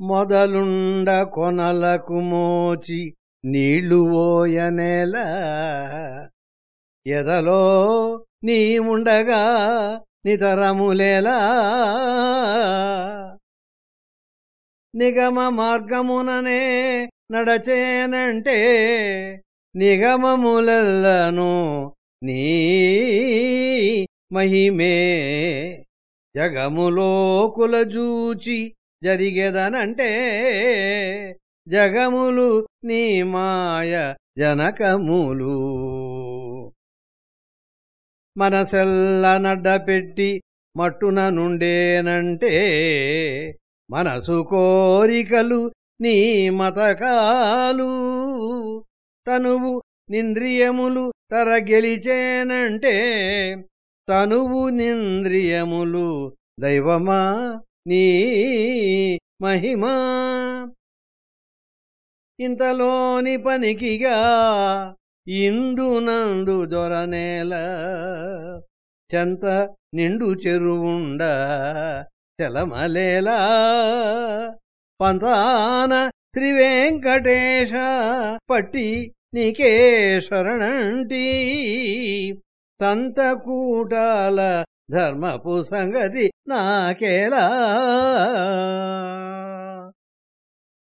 మొదలుండ కొనలకు మోచి నీళ్ళు ఓయనేల ఎదలో నీవుండగా నితరములేలా నిగమ మార్గముననే నడచేనంటే నిగమములెల్లను నీ మహిమే. జగములోకుల జూచి జరిగేదనంటే జగములు నీ మాయ జనకములు. మనసెల్ల నడ్డపెట్టి మట్టున నుండేనంటే మనసు కోరికలు నీ మతకాలు. తనువు నింద్రియములు తరగెలిచేనంటే తనువు నింద్రియములు దైవమా? నీ మహిమా. ఇంతలోని పనికిగా ఇందునందు దొరనేల చెంత నిండు చెరువుండ చలమలేలా పంతాన త్రివేంకటేశ పట్టి నీకే శరణంటి. సంతకూటాల ధర్మపు సంగతి నాకేలా?